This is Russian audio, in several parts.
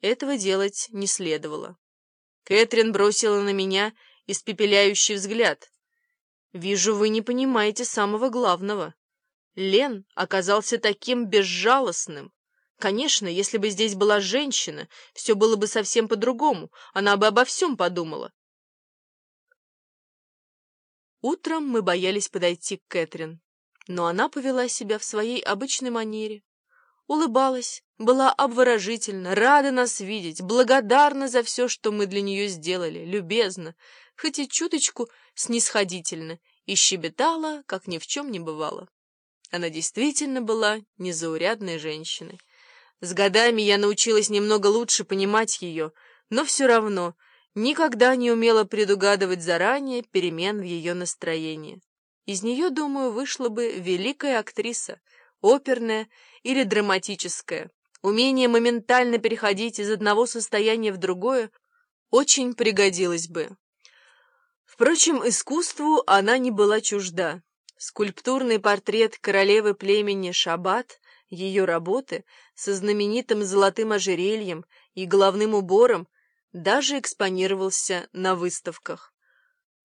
Этого делать не следовало. Кэтрин бросила на меня испепеляющий взгляд. «Вижу, вы не понимаете самого главного. Лен оказался таким безжалостным. Конечно, если бы здесь была женщина, все было бы совсем по-другому, она бы обо всем подумала. Утром мы боялись подойти к Кэтрин, но она повела себя в своей обычной манере. Улыбалась, была обворожительна, рада нас видеть, благодарна за все, что мы для нее сделали, любезна, хоть и чуточку снисходительно, и щебетала, как ни в чем не бывало. Она действительно была незаурядной женщиной. С годами я научилась немного лучше понимать ее, но все равно никогда не умела предугадывать заранее перемен в ее настроении. Из нее, думаю, вышла бы великая актриса, оперная или драматическая. Умение моментально переходить из одного состояния в другое очень пригодилось бы. Впрочем, искусству она не была чужда. Скульптурный портрет королевы племени Шабат, ее работы, со знаменитым золотым ожерельем и головным убором, даже экспонировался на выставках.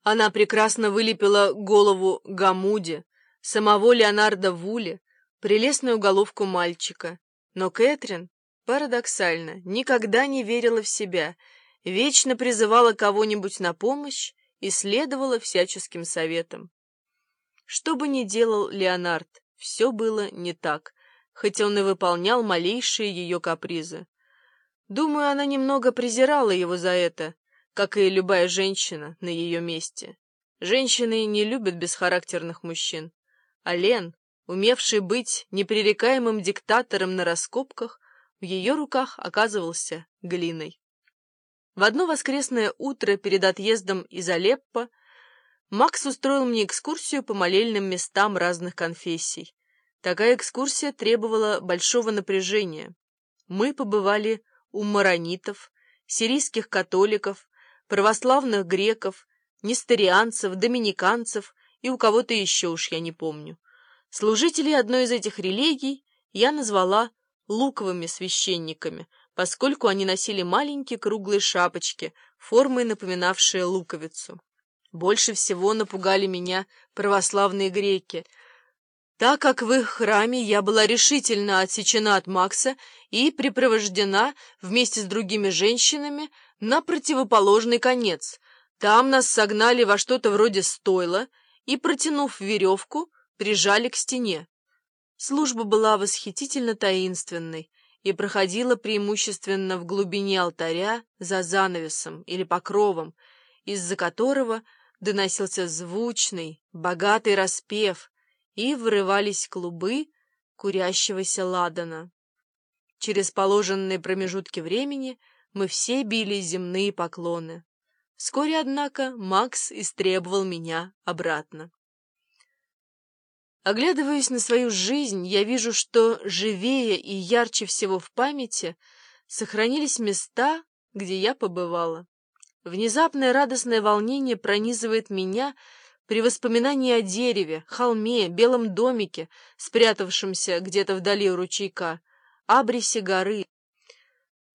Она прекрасно вылепила голову Гамуди, самого Леонардо Вули, прелестную головку мальчика. Но Кэтрин, парадоксально, никогда не верила в себя, вечно призывала кого-нибудь на помощь и следовала всяческим советам. Что бы ни делал Леонард, все было не так, хоть он и выполнял малейшие ее капризы. Думаю, она немного презирала его за это, как и любая женщина на ее месте. Женщины не любят бесхарактерных мужчин, а Лен, умевший быть непререкаемым диктатором на раскопках, в ее руках оказывался глиной. В одно воскресное утро перед отъездом из Алеппо Макс устроил мне экскурсию по молельным местам разных конфессий. Такая экскурсия требовала большого напряжения. Мы побывали у маронитов, сирийских католиков, православных греков, нестерианцев, доминиканцев и у кого-то еще уж я не помню. Служителей одной из этих религий я назвала луковыми священниками, поскольку они носили маленькие круглые шапочки, формой напоминавшие луковицу. Больше всего напугали меня православные греки, так как в их храме я была решительно отсечена от Макса и припровождена вместе с другими женщинами на противоположный конец. Там нас согнали во что-то вроде стойла и, протянув веревку, прижали к стене. Служба была восхитительно таинственной и проходила преимущественно в глубине алтаря за занавесом или покровом, из-за которого доносился звучный, богатый распев, и вырывались клубы курящегося ладана. Через положенные промежутки времени мы все били земные поклоны. Вскоре, однако, Макс истребовал меня обратно. Оглядываясь на свою жизнь, я вижу, что живее и ярче всего в памяти сохранились места, где я побывала. Внезапное радостное волнение пронизывает меня при воспоминании о дереве, холме, белом домике, спрятавшемся где-то вдали у ручейка, абрисе горы.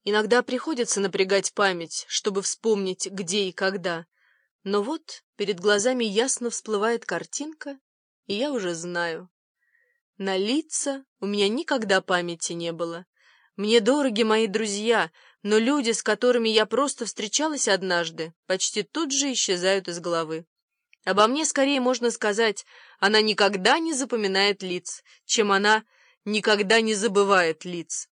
Иногда приходится напрягать память, чтобы вспомнить, где и когда. Но вот перед глазами ясно всплывает картинка, и я уже знаю. На лица у меня никогда памяти не было. Мне дороги мои друзья — но люди, с которыми я просто встречалась однажды, почти тут же исчезают из головы. Обо мне скорее можно сказать, она никогда не запоминает лиц, чем она никогда не забывает лиц.